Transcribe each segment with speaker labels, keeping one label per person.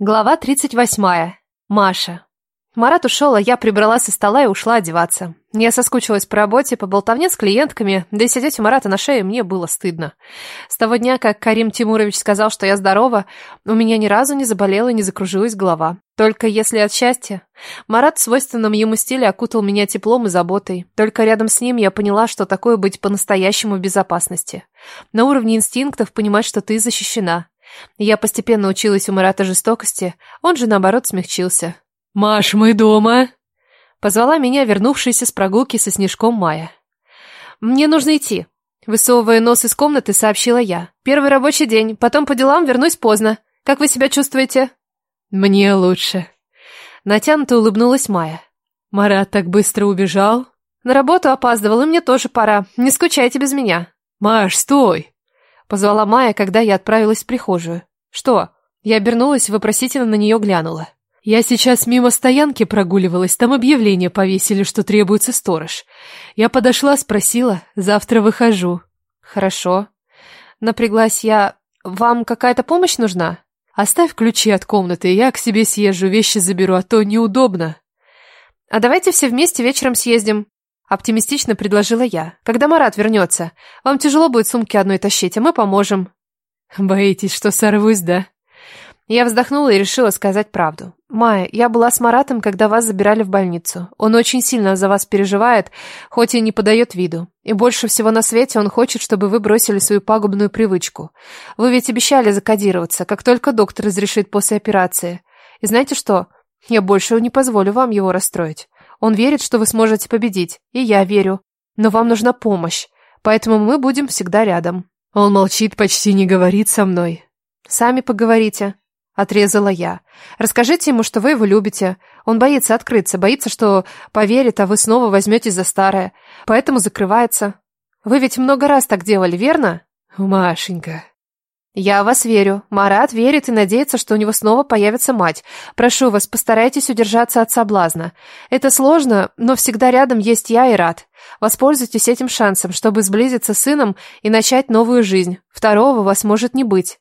Speaker 1: Глава 38. Маша. Марат ушел, а я прибрала со стола и ушла одеваться. Я соскучилась по работе, по болтовне с клиентками, да и сидеть у Марата на шее мне было стыдно. С того дня, как Карим Тимурович сказал, что я здорова, у меня ни разу не заболела и не закружилась голова. Только если от счастья. Марат в свойственном ему стиле окутал меня теплом и заботой. Только рядом с ним я поняла, что такое быть по-настоящему в безопасности. На уровне инстинктов понимать, что ты защищена. Я постепенно училась у Марата жестокости, он же, наоборот, смягчился.
Speaker 2: «Маш, мы дома!»
Speaker 1: Позвала меня вернувшаяся с прогулки со снежком Майя. «Мне нужно идти», — высовывая нос из комнаты, сообщила я. «Первый рабочий день, потом по делам вернусь поздно. Как вы себя чувствуете?»
Speaker 2: «Мне лучше».
Speaker 1: Натянуто улыбнулась Майя.
Speaker 2: «Марат так быстро убежал?»
Speaker 1: «На работу опаздывал, и мне тоже пора. Не скучайте без меня».
Speaker 2: «Маш, стой!»
Speaker 1: Позвала Майя, когда я отправилась в прихожую. «Что?» Я обернулась, вопросительно на нее глянула.
Speaker 2: «Я сейчас мимо стоянки прогуливалась, там объявление повесили, что требуется сторож. Я подошла, спросила, завтра выхожу».
Speaker 1: «Хорошо». Напряглась я. «Вам какая-то помощь нужна?»
Speaker 2: «Оставь ключи от комнаты, я к себе съезжу, вещи заберу, а то неудобно».
Speaker 1: «А давайте все вместе вечером съездим», Оптимистично предложила я. Когда Марат вернется? Вам тяжело будет сумки одной тащить, а мы поможем.
Speaker 2: Боитесь, что сорвусь, да?
Speaker 1: Я вздохнула и решила сказать правду. Майя, я была с Маратом, когда вас забирали в больницу. Он очень сильно за вас переживает, хоть и не подает виду. И больше всего на свете он хочет, чтобы вы бросили свою пагубную привычку. Вы ведь обещали закодироваться, как только доктор разрешит после операции. И знаете что? Я больше не позволю вам его расстроить. Он верит, что вы сможете победить, и я верю. Но вам нужна помощь, поэтому мы будем всегда рядом.
Speaker 2: Он молчит, почти не говорит со мной.
Speaker 1: Сами поговорите, отрезала я. Расскажите ему, что вы его любите. Он боится открыться, боится, что поверит, а вы снова возьметесь за старое. Поэтому закрывается. Вы ведь много раз так делали, верно?
Speaker 2: Машенька,
Speaker 1: «Я вас верю. Марат верит и надеется, что у него снова появится мать. Прошу вас, постарайтесь удержаться от соблазна. Это сложно, но всегда рядом есть я и Рад. Воспользуйтесь этим шансом, чтобы сблизиться с сыном и начать новую жизнь. Второго вас может не быть».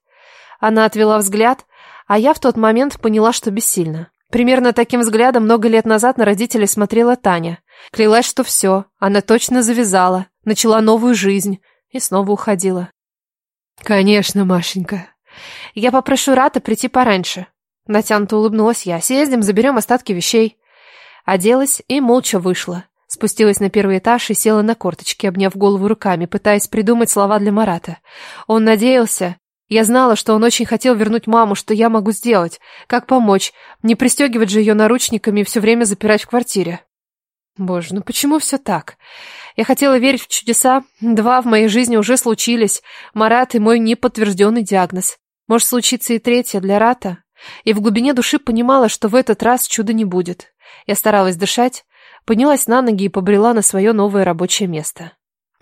Speaker 1: Она отвела взгляд, а я в тот момент поняла, что бессильна. Примерно таким взглядом много лет назад на родителей смотрела Таня. Клялась, что все, она точно завязала, начала новую жизнь и снова уходила.
Speaker 2: «Конечно, Машенька.
Speaker 1: Я попрошу Рата прийти пораньше». Натянуто улыбнулась я. «Съездим, заберем остатки вещей». Оделась и молча вышла. Спустилась на первый этаж и села на корточки, обняв голову руками, пытаясь придумать слова для Марата. Он надеялся. Я знала, что он очень хотел вернуть маму, что я могу сделать. Как помочь? Не пристегивать же ее наручниками и все время запирать в квартире. Боже, ну почему все так? Я хотела верить в чудеса. Два в моей жизни уже случились. Марат и мой неподтвержденный диагноз. Может случиться и третье для Рата. И в глубине души понимала, что в этот раз чуда не будет. Я старалась дышать, поднялась на ноги и побрела на свое новое рабочее место.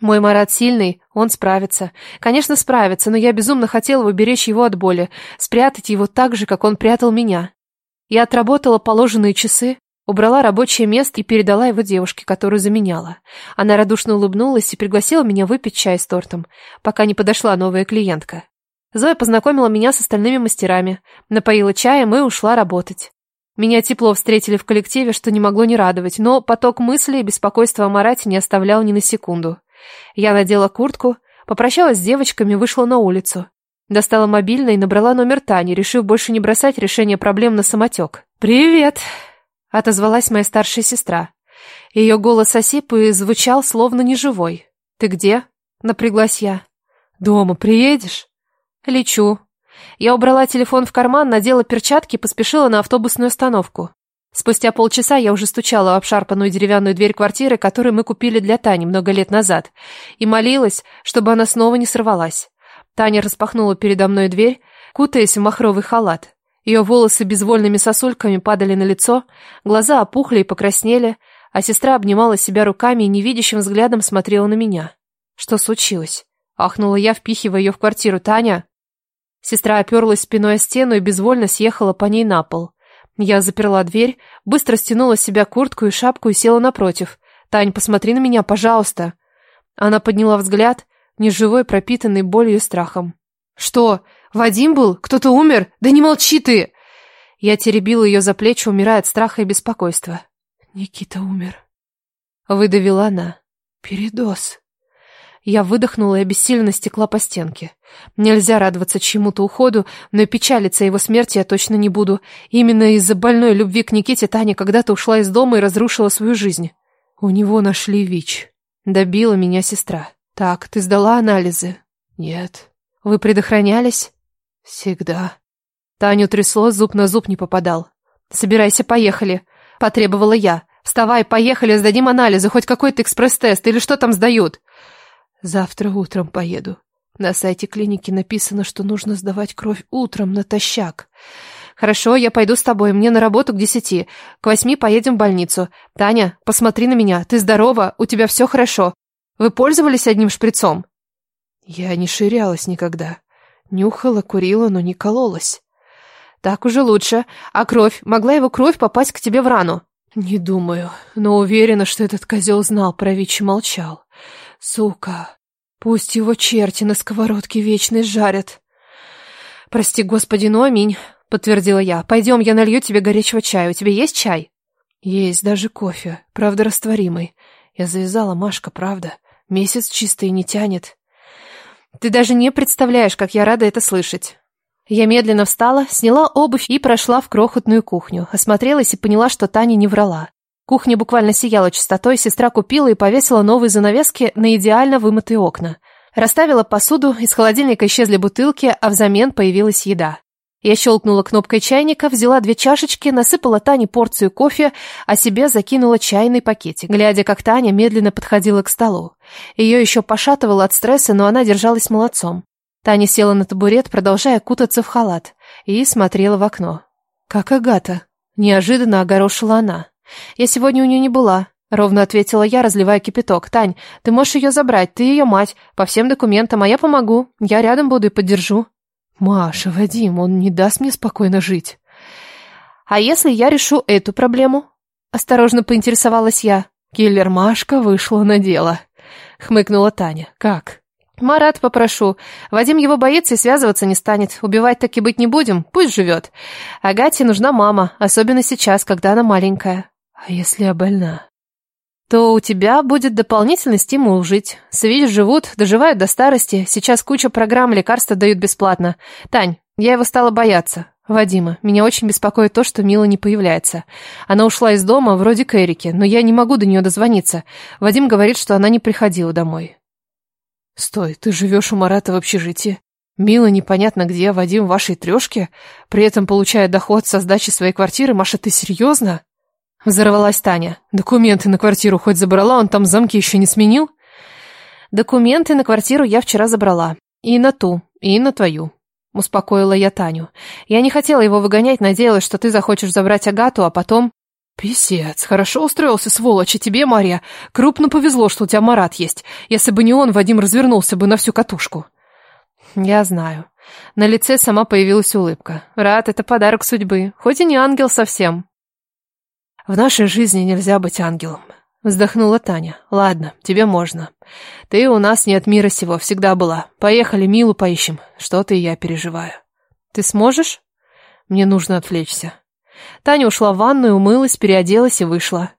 Speaker 1: Мой Марат сильный, он справится. Конечно, справится, но я безумно хотела уберечь его от боли, спрятать его так же, как он прятал меня. Я отработала положенные часы, Убрала рабочее место и передала его девушке, которую заменяла. Она радушно улыбнулась и пригласила меня выпить чай с тортом, пока не подошла новая клиентка. Зоя познакомила меня с остальными мастерами, напоила чаем и ушла работать. Меня тепло встретили в коллективе, что не могло не радовать, но поток мыслей и беспокойства о Марате не оставлял ни на секунду. Я надела куртку, попрощалась с девочками, вышла на улицу. Достала мобильный и набрала номер Тани, решив больше не бросать решение проблем на самотек. «Привет!» Отозвалась моя старшая сестра. Ее голос осип и звучал словно неживой. «Ты где?» — напряглась я.
Speaker 2: «Дома приедешь?»
Speaker 1: «Лечу». Я убрала телефон в карман, надела перчатки и поспешила на автобусную остановку. Спустя полчаса я уже стучала в обшарпанную деревянную дверь квартиры, которую мы купили для Тани много лет назад, и молилась, чтобы она снова не сорвалась. Таня распахнула передо мной дверь, кутаясь в махровый халат. Ее волосы безвольными сосульками падали на лицо, глаза опухли и покраснели, а сестра обнимала себя руками и невидящим взглядом смотрела на меня. «Что случилось?» — ахнула я, впихивая ее в квартиру. «Таня?» Сестра оперлась спиной о стену и безвольно съехала по ней на пол. Я заперла дверь, быстро стянула с себя куртку и шапку и села напротив. «Тань, посмотри на меня, пожалуйста!» Она подняла взгляд, неживой, пропитанный болью и страхом. «Что? Вадим был? Кто-то умер? Да не молчи ты!» Я теребила ее за плечи, умирая от страха и беспокойства.
Speaker 2: Никита умер.
Speaker 1: Выдавила она.
Speaker 2: Передоз.
Speaker 1: Я выдохнула и обессиленно стекла по стенке. Нельзя радоваться чьему-то уходу, но и печалиться его смерти я точно не буду. Именно из-за больной любви к Никите Таня когда-то ушла из дома и разрушила свою жизнь.
Speaker 2: У него нашли ВИЧ.
Speaker 1: Добила меня сестра. Так, ты сдала анализы?
Speaker 2: Нет.
Speaker 1: Вы предохранялись?
Speaker 2: Всегда.
Speaker 1: Таню трясло, зуб на зуб не попадал. Собирайся, поехали. Потребовала я. Вставай, поехали, сдадим анализы, хоть какой-то экспресс-тест или что там сдают.
Speaker 2: Завтра утром поеду. На сайте клиники написано, что нужно сдавать кровь утром натощак.
Speaker 1: Хорошо, я пойду с тобой. Мне на работу к десяти. К восьми поедем в больницу. Таня, посмотри на меня. Ты здорова, у тебя все хорошо. Вы пользовались одним шприцом?
Speaker 2: Я не ширялась никогда. Нюхала, курила, но не кололась.
Speaker 1: Так уже лучше. А кровь? Могла его кровь попасть к тебе в рану?
Speaker 2: Не думаю, но уверена, что этот козел знал про ВИЧ и молчал. Сука. Пусть его черти на сковородке вечной жарят.
Speaker 1: Прости, господи, ну аминь, подтвердила я. Пойдем, я налью тебе горячего чая. У тебя есть чай?
Speaker 2: Есть даже кофе, правда растворимый. Я завязала, Машка, правда. Месяц чистый не тянет.
Speaker 1: Ты даже не представляешь, как я рада это слышать. Я медленно встала, сняла обувь и прошла в крохотную кухню. Осмотрелась и поняла, что Таня не врала. Кухня буквально сияла чистотой, сестра купила и повесила новые занавески на идеально вымытые окна. Расставила посуду, из холодильника исчезли бутылки, а взамен появилась еда. Я щелкнула кнопкой чайника, взяла две чашечки, насыпала Тане порцию кофе, а себе закинула чайный пакетик, глядя, как Таня медленно подходила к столу. Ее еще пошатывало от стресса, но она держалась молодцом. Таня села на табурет, продолжая кутаться в халат, и смотрела в окно.
Speaker 2: «Как Агата?»
Speaker 1: Неожиданно огорошила она. «Я сегодня у нее не была», — ровно ответила я, разливая кипяток. «Тань, ты можешь ее забрать, ты ее мать, по всем документам, а я помогу. Я рядом буду и поддержу».
Speaker 2: «Маша, Вадим, он не даст мне спокойно жить».
Speaker 1: «А если я решу эту проблему?» Осторожно поинтересовалась я.
Speaker 2: «Киллер Машка вышла на дело», — хмыкнула Таня. «Как?»
Speaker 1: «Марат попрошу. Вадим его боится и связываться не станет. Убивать так и быть не будем. Пусть живет. Агате нужна мама, особенно сейчас, когда она маленькая».
Speaker 2: А если я больна?
Speaker 1: То у тебя будет дополнительный стимул жить. Свидишь, живут, доживают до старости. Сейчас куча программ лекарства дают бесплатно. Тань, я его стала бояться. Вадима, меня очень беспокоит то, что Мила не появляется. Она ушла из дома, вроде к Эрике, но я не могу до нее дозвониться. Вадим говорит, что она не приходила домой.
Speaker 2: Стой, ты живешь у Марата в общежитии? Мила непонятно где, Вадим в вашей трешке? При этом получая доход со сдачи своей квартиры, Маша, ты серьезно?
Speaker 1: Взорвалась Таня.
Speaker 2: Документы на квартиру хоть забрала, он там замки еще не сменил?
Speaker 1: Документы на квартиру я вчера забрала. И на ту, и на твою. Успокоила я Таню. Я не хотела его выгонять, надеялась, что ты захочешь забрать Агату, а потом...
Speaker 2: Писец, хорошо устроился, сволочь, и тебе, Марья. Крупно повезло, что у тебя Марат есть. Если бы не он, Вадим развернулся бы на всю катушку.
Speaker 1: Я знаю. На лице сама появилась улыбка. Рад, это подарок судьбы. Хоть и не ангел совсем.
Speaker 2: В нашей жизни нельзя быть ангелом. Вздохнула Таня. Ладно, тебе можно. Ты у нас не от мира сего, всегда была. Поехали, Милу поищем. Что-то и я переживаю.
Speaker 1: Ты сможешь?
Speaker 2: Мне нужно отвлечься.
Speaker 1: Таня ушла в ванную, умылась, переоделась и вышла.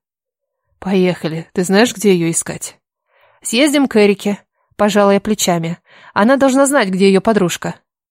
Speaker 2: Поехали. Ты знаешь, где ее искать?
Speaker 1: Съездим к Эрике. Пожала я плечами. Она должна знать, где ее подружка.